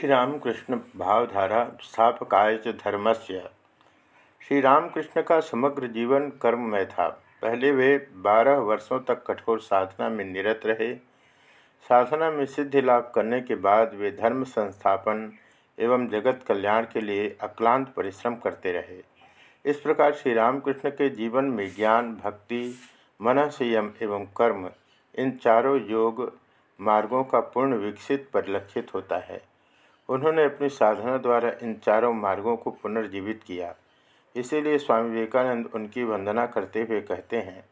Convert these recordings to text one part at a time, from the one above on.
श्री रामकृष्ण भावधारा स्थापकाय धर्म से श्री रामकृष्ण का समग्र जीवन कर्ममय था। पहले वे बारह वर्षों तक कठोर साधना में निरत रहे। साधना में सिद्धि लाभ करने के बाद वे धर्म संस्थापन एवं जगत कल्याण के लिए अक्लांत परिश्रम करते रहे। इस प्रकार श्री रामकृष्ण के जीवन में ज्ञान, भक्ति, मन संयम एवं कर्म इन चारों योग मार्गों का पूर्ण विकसित परिलक्षित होता है। उन्होंने अपनी साधना द्वारा इन चारों मार्गों को पुनर्जीवित किया। इसीलिए स्वामी विवेकानंद उनकी वंदना करते हुए कहते हैं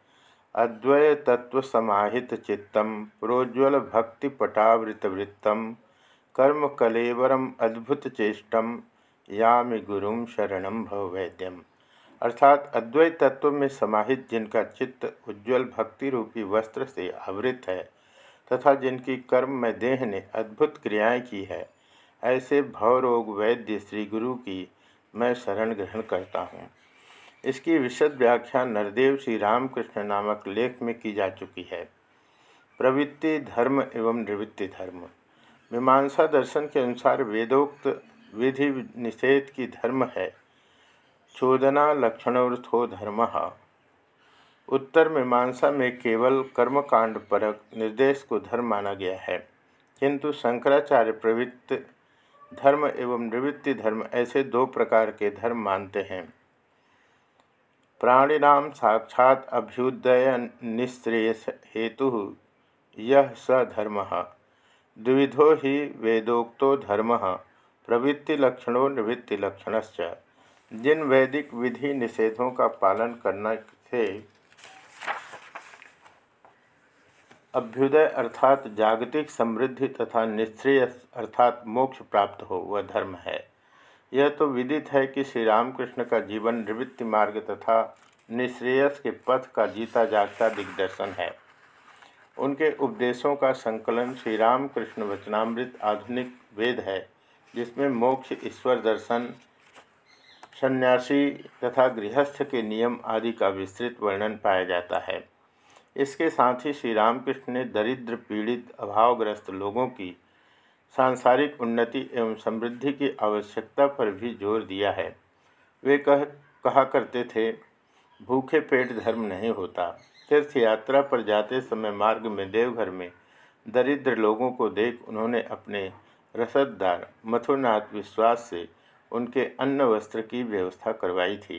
अद्वय तत्व समाहित चित्तम प्रोज्वल भक्ति पटावृतवृत्तम कर्म कलेवरम अद्भुत चेष्टम, यामि गुरुम शरणम भव वैद्यम अर्थात अद्वैत तत्व में समाहित जिनका चित्त उज्ज्वल भक्ति रूपी वस्त्र से आवृत है, तथा जिनकी कर्म में देह ने अद्भुत क्रियाएँ की है ऐसे भवरोग वैद्य श्री गुरु की मैं शरण ग्रहण करता हूँ। इसकी विशद व्याख्या नरदेव श्री रामकृष्ण नामक लेख में की जा चुकी है। प्रवृत्ति धर्म एवं निवृत्ति धर्म। मीमांसा दर्शन के अनुसार वेदोक्त विधि निषेध की धर्म है। चोदना लक्षणोर्थो धर्म। उत्तर मीमांसा में केवल कर्मकांड परक निर्देश को धर्म माना गया है। किंतु शंकराचार्य प्रवृत्त धर्म एवं निवृत्ति धर्म ऐसे दो प्रकार के धर्म मानते हैं। प्राणिनाम साक्षात अभ्युदय निश्रेयस हेतु यह स धर्म। द्विधो ही वेदोक्तो धर्म। प्रवृत्ति लक्षणों निवृत्ति लक्षणश्च। जिन वैदिक विधि निषेधों का पालन करने से अभ्युदय अर्थात जागतिक समृद्धि तथा निश्रेय अर्थात मोक्ष प्राप्त हो, वह धर्म है। यह तो विदित है कि श्री रामकृष्ण का जीवन निवृत्ति मार्ग तथा निश्रेयस के पथ का जीता जागता दिग्दर्शन है। उनके उपदेशों का संकलन श्री रामकृष्ण वचनामृत आधुनिक वेद है, जिसमें मोक्ष, ईश्वर दर्शन, सन्यासी तथा गृहस्थ के नियम आदि का विस्तृत वर्णन पाया जाता है। इसके साथ ही श्री रामकृष्ण ने दरिद्र पीड़ित, अभावग्रस्त लोगों की सांसारिक उन्नति एवं समृद्धि की आवश्यकता पर भी ज़ोर दिया है। वे कह, कहा करते थे, भूखे पेट धर्म नहीं होता। तीर्थ यात्रा पर जाते समय मार्ग में, देवघर में दरिद्र लोगों को देख उन्होंने अपने रसददार मथुरनाथ विश्वास से उनके अन्न वस्त्र की व्यवस्था करवाई थी।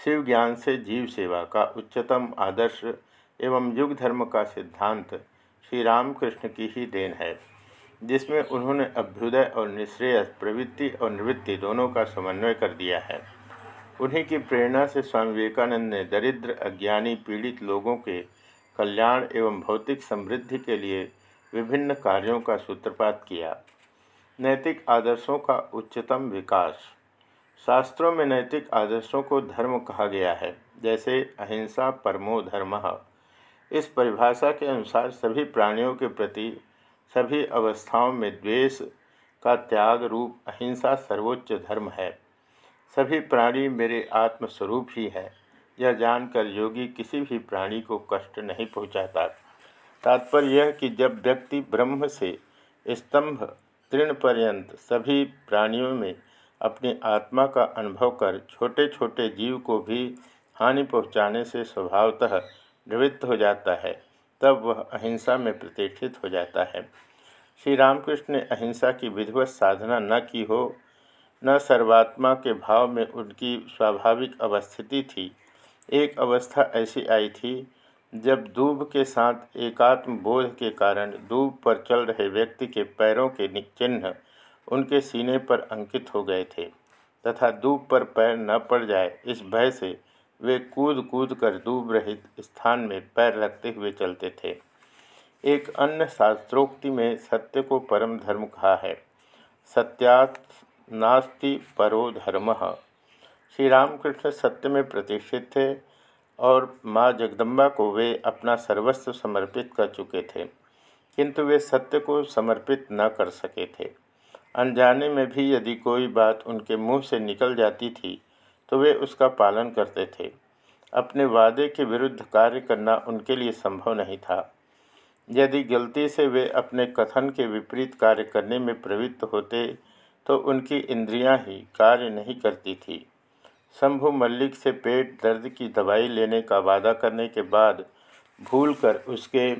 शिव ज्ञान से जीव सेवा का उच्चतम आदर्श एवं युग धर्म का सिद्धांत श्री रामकृष्ण की ही देन है, जिसमें उन्होंने अभ्युदय और निश्रेयस प्रवृत्ति और निवृत्ति दोनों का समन्वय कर दिया है। उन्हीं की प्रेरणा से स्वामी विवेकानंद ने दरिद्र, अज्ञानी, पीड़ित लोगों के कल्याण एवं भौतिक समृद्धि के लिए विभिन्न कार्यों का सूत्रपात किया। नैतिक आदर्शों का उच्चतम विकास। शास्त्रों में नैतिक आदर्शों को धर्म कहा गया है, जैसे अहिंसा परमो धर्म। इस परिभाषा के अनुसार सभी प्राणियों के प्रति, सभी अवस्थाओं में द्वेष का त्याग रूप अहिंसा सर्वोच्च धर्म है। सभी प्राणी मेरे आत्मस्वरूप ही है। यह जानकर योगी किसी भी प्राणी को कष्ट नहीं पहुंचाता। तात्पर्य यह कि जब व्यक्ति ब्रह्म से स्तंभ, तृण पर्यंत सभी प्राणियों में अपनी आत्मा का अनुभव कर छोटे छोटे जीव को भी हानि पहुँचाने से स्वभावतः निवृत्त हो जाता है, तब वह अहिंसा में प्रतिष्ठित हो जाता है। श्री रामकृष्ण ने अहिंसा की विधिवत साधना न की हो, न सर्वात्मा के भाव में उनकी स्वाभाविक अवस्थिति थी। एक अवस्था ऐसी आई थी, जब दूब के साथ एकात्म बोध के कारण दूब पर चल रहे व्यक्ति के पैरों के चिन्ह उनके सीने पर अंकित हो गए थे, तथा दूब पर पैर न पड़ जाए, इस भय से वे कूद कूद कर डूब रहित स्थान में पैर रखते हुए चलते थे। एक अन्य शास्त्रोक्ति में सत्य को परम धर्म कहा है। सत्यात् नास्ति परो धर्म। श्री रामकृष्ण सत्य में प्रतिष्ठित थे और माँ जगदम्बा को वे अपना सर्वस्व समर्पित कर चुके थे, किंतु वे सत्य को समर्पित न कर सके थे। अनजाने में भी यदि कोई बात उनके मुँह से निकल जाती थी तो वे उसका पालन करते थे। अपने वादे के विरुद्ध कार्य करना उनके लिए संभव नहीं था। यदि गलती से वे अपने कथन के विपरीत कार्य करने में प्रवृत्त होते तो उनकी इंद्रियाँ ही कार्य नहीं करती थी। शंभु मल्लिक से पेट दर्द की दवाई लेने का वादा करने के बाद भूलकर उसके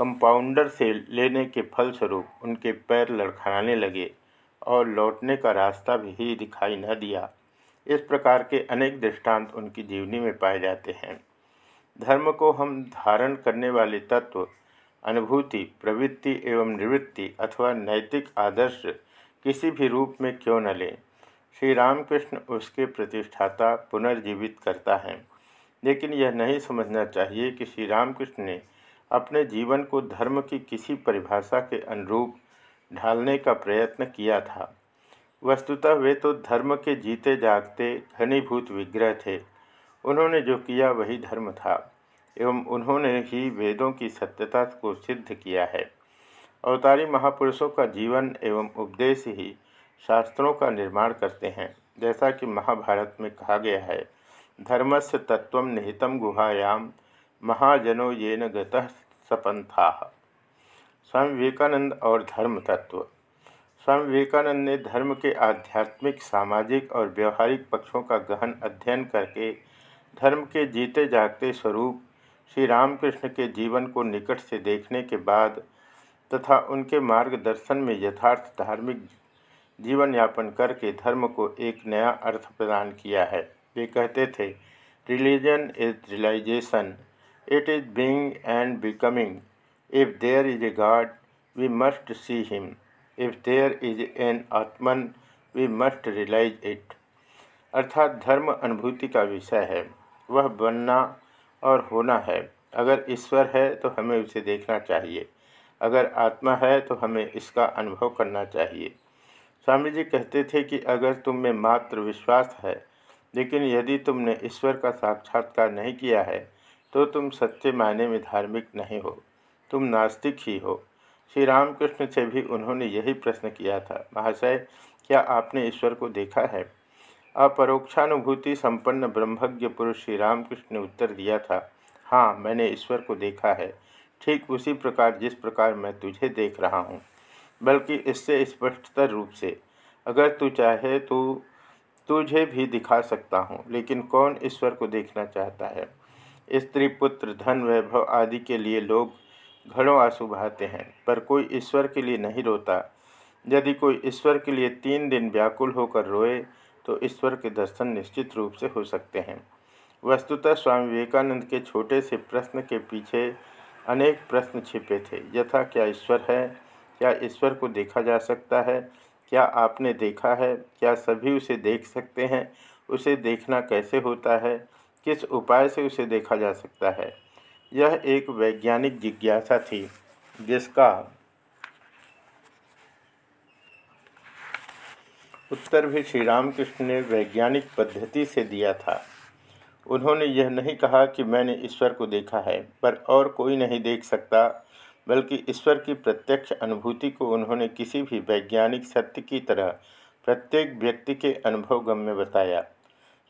कंपाउंडर से लेने के फलस्वरूप उनके पैर लड़खड़ाने लगे और लौटने का रास्ता भी दिखाई न दिया। इस प्रकार के अनेक दृष्टांत उनकी जीवनी में पाए जाते हैं। धर्म को हम धारण करने वाले तत्व, अनुभूति, प्रवृत्ति एवं निवृत्ति अथवा नैतिक आदर्श किसी भी रूप में क्यों न लें। श्री रामकृष्ण उसके प्रतिष्ठाता पुनर्जीवित करता है। लेकिन यह नहीं समझना चाहिए कि श्री रामकृष्ण ने अपने जीवन को धर्म की किसी परिभाषा के अनुरूप ढालने का प्रयत्न किया था। वस्तुतः वे तो धर्म के जीते जागते घनीभूत विग्रह थे। उन्होंने जो किया वही धर्म था, एवं उन्होंने ही वेदों की सत्यता को सिद्ध किया है। अवतारी महापुरुषों का जीवन एवं उपदेश ही शास्त्रों का निर्माण करते हैं, जैसा कि महाभारत में कहा गया है, धर्मस्य तत्व निहितम गुहायाम महाजनो ये न गपंथा स्वामी विवेकानंद और धर्म तत्व स्वामी विवेकानंद ने धर्म के आध्यात्मिक, सामाजिक और व्यवहारिक पक्षों का गहन अध्ययन करके धर्म के जीते जागते स्वरूप, श्री रामकृष्ण के जीवन को निकट से देखने के बाद तथा उनके मार्गदर्शन में यथार्थ धार्मिक जीवन यापन करके धर्म को एक नया अर्थ प्रदान किया है। वे कहते थे religion is realization it is being and becoming if there is a god we must see him if there is an Atman we must realize it अर्थात धर्म अनुभूति का विषय है। वह बनना और होना है। अगर ईश्वर है तो हमें उसे देखना चाहिए। अगर आत्मा है तो हमें इसका अनुभव करना चाहिए। स्वामी जी कहते थे कि अगर तुम में मात्र विश्वास है, लेकिन यदि तुमने ईश्वर का साक्षात्कार नहीं किया है तो तुम सच्चे मायने में धार्मिक नहीं हो। तुम नास्तिक ही हो। श्री रामकृष्ण से भी उन्होंने यही प्रश्न किया था, महाशय, क्या आपने ईश्वर को देखा है? अपरोक्षानुभूति संपन्न ब्रह्मज्ञ पुरुष श्री रामकृष्ण ने उत्तर दिया था हाँ मैंने ईश्वर को देखा है। ठीक उसी प्रकार जिस प्रकार मैं तुझे देख रहा हूँ। बल्कि इससे स्पष्टतर रूप से, अगर तू चाहे तो तुझे भी दिखा सकता हूँ, लेकिन कौन ईश्वर को देखना चाहता है? स्त्री, पुत्र, धन, वैभव आदि के लिए लोग घड़ों आँसू बहाते हैं, पर कोई ईश्वर के लिए नहीं रोता। यदि कोई ईश्वर के लिए तीन दिन व्याकुल होकर रोए तो ईश्वर के दर्शन निश्चित रूप से हो सकते हैं। वस्तुतः स्वामी विवेकानंद के छोटे से प्रश्न के पीछे अनेक प्रश्न छिपे थे। यथा, क्या ईश्वर है? क्या ईश्वर को देखा जा सकता है? क्या आपने देखा है? क्या सभी उसे देख सकते हैं? उसे देखना कैसे होता है? किस उपाय से उसे देखा जा सकता है? यह एक वैज्ञानिक जिज्ञासा थी, जिसका उत्तर भी श्री रामकृष्ण ने वैज्ञानिक पद्धति से दिया था। उन्होंने यह नहीं कहा कि मैंने ईश्वर को देखा है, पर और कोई नहीं देख सकता, बल्कि ईश्वर की प्रत्यक्ष अनुभूति को उन्होंने किसी भी वैज्ञानिक सत्य की तरह प्रत्येक व्यक्ति के अनुभव गम में बताया।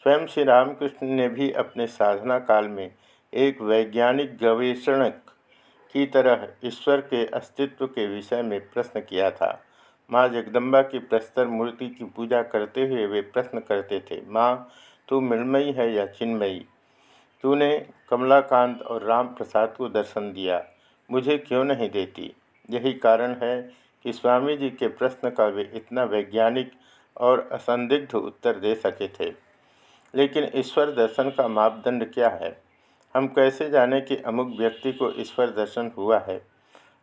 स्वयं श्री रामकृष्ण ने भी अपने साधना काल में एक वैज्ञानिक गवेषणक की तरह ईश्वर के अस्तित्व के विषय में प्रश्न किया था। माँ जगदम्बा की प्रस्तर मूर्ति की पूजा करते हुए वे प्रश्न करते थे, माँ, तू मृणमयी है या चिन्मयी? तूने कमलाकांत और राम प्रसाद को दर्शन दिया, मुझे क्यों नहीं देती? यही कारण है कि स्वामी जी के प्रश्न का वे इतना वैज्ञानिक और असंदिग्ध उत्तर दे सके थे। लेकिन ईश्वर दर्शन का मापदंड क्या है? हम कैसे जाने कि अमुक व्यक्ति को ईश्वर दर्शन हुआ है?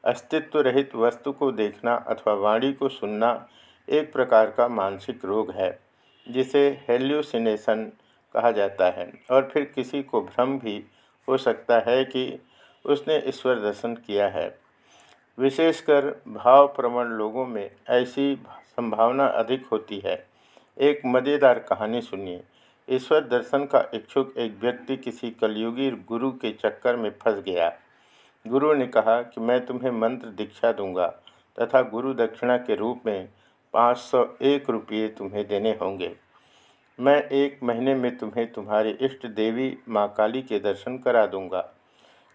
अस्तित्व रहित वस्तु को देखना अथवा वाणी को सुनना एक प्रकार का मानसिक रोग है, जिसे हेल्यूसिनेशन कहा जाता है। और फिर किसी को भ्रम भी हो सकता है कि उसने ईश्वर दर्शन किया है। विशेषकर भाव प्रवण लोगों में ऐसी संभावना अधिक होती है। एक मज़ेदार कहानी सुनिए। ईश्वर दर्शन का इच्छुक एक व्यक्ति किसी कलयुगी गुरु के चक्कर में फंस गया। गुरु ने कहा कि मैं तुम्हें मंत्र दीक्षा दूँगा तथा गुरु दक्षिणा के रूप में पाँच सौ एक रुपये तुम्हें देने होंगे। मैं एक महीने में तुम्हें तुम्हारी इष्ट देवी माँ काली के दर्शन करा दूँगा।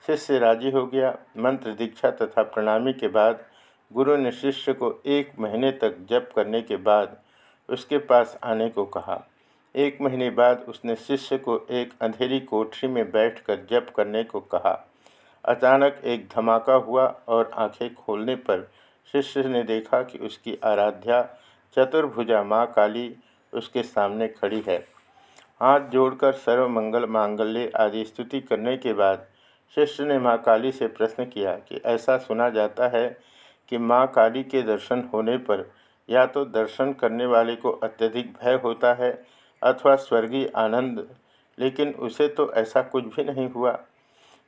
शिष्य राज़ी हो गया। मंत्र दीक्षा तथा प्रणामी के बाद गुरु ने शिष्य को एक महीने तक जप करने के बाद उसके पास आने को कहा। एक महीने बाद उसने शिष्य को एक अंधेरी कोठरी में बैठकर जप करने को कहा। अचानक एक धमाका हुआ और आँखें खोलने पर शिष्य ने देखा कि उसकी आराध्या चतुर्भुजा माँ काली उसके सामने खड़ी है। हाथ जोड़कर सर्वमंगल मांगल्य आदि स्तुति करने के बाद शिष्य ने माँ काली से प्रश्न किया कि ऐसा सुना जाता है कि माँ काली के दर्शन होने पर या तो दर्शन करने वाले को अत्यधिक भय होता है अथवा स्वर्गीय आनंद, लेकिन उसे तो ऐसा कुछ भी नहीं हुआ।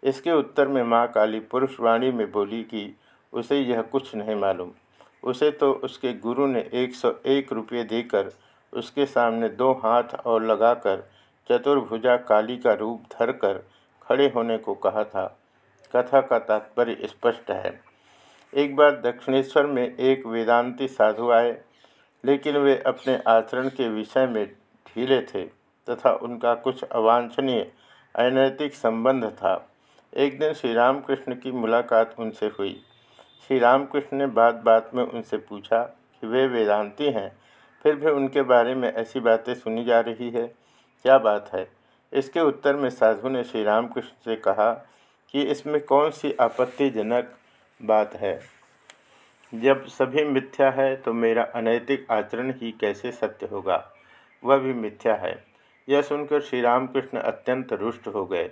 इसके उत्तर में माँ काली पुरुषवाणी में बोली कि उसे यह कुछ नहीं मालूम। उसे तो उसके गुरु ने एक सौ एक रुपये देकर उसके सामने दो हाथ और लगाकर चतुर्भुजा काली का रूप धरकर खड़े होने को कहा था। कथा का तात्पर्य स्पष्ट है। एक बार दक्षिणेश्वर में एक वेदांती साधु आए, लेकिन वे अपने आचरण के विषय में ढीले थे तथा उनका कुछ अवांछनीय अनैतिक संबंध था। एक दिन श्री रामकृष्ण की मुलाकात उनसे हुई। श्री रामकृष्ण ने बात बात में उनसे पूछा कि वे वेदांती हैं, फिर भी उनके बारे में ऐसी बातें सुनी जा रही है। क्या बात है? इसके उत्तर में साधु ने श्री रामकृष्ण से कहा कि इसमें कौन सी आपत्तिजनक बात है? जब सभी मिथ्या है तो मेरा अनैतिक आचरण ही कैसे सत्य होगा? वह भी मिथ्या है। यह सुनकर श्री रामकृष्ण अत्यंत रुष्ट हो गए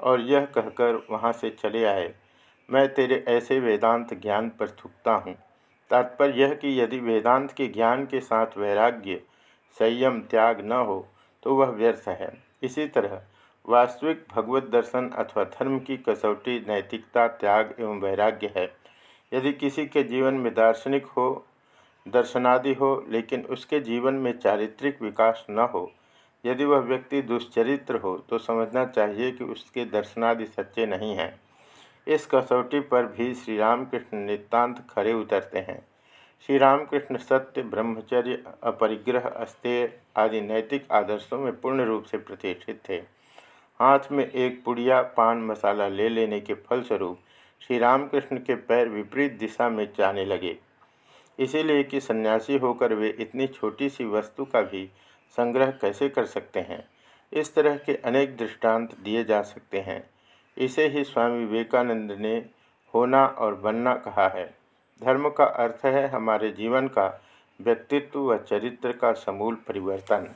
और यह कहकर वहाँ से चले आए, मैं तेरे ऐसे वेदांत ज्ञान पर थुकता हूँ। तात्पर्य यह कि यदि वेदांत के ज्ञान के साथ वैराग्य, संयम, त्याग न हो तो वह व्यर्थ है। इसी तरह वास्तविक भगवत दर्शन अथवा धर्म की कसौटी, नैतिकता, त्याग एवं वैराग्य है। यदि किसी के जीवन में दार्शनिक हो दर्शनादि हो, लेकिन उसके जीवन में चारित्रिक विकास न हो। यदि वह व्यक्ति दुष्चरित्र हो तो समझना चाहिए कि उसके दर्शनादि सच्चे नहीं हैं। इस कसौटी पर भी श्री रामकृष्ण नितान्त खड़े उतरते हैं। श्री रामकृष्ण सत्य, ब्रह्मचर्य, अपरिग्रह, अस्तेय आदि नैतिक आदर्शों में पूर्ण रूप से प्रतिष्ठित थे। हाथ में एक पुड़िया, पान मसाला ले लेने के फलस्वरूप श्री रामकृष्ण के पैर विपरीत दिशा में जाने लगे। इसीलिए कि सन्यासी होकर वे इतनी छोटी सी वस्तु का भी संग्रह कैसे कर सकते हैं? इस तरह के अनेक दृष्टांत दिए जा सकते हैं। इसे ही स्वामी विवेकानंद ने होना और बनना कहा है। धर्म का अर्थ है हमारे जीवन का व्यक्तित्व व चरित्र का समूल परिवर्तन।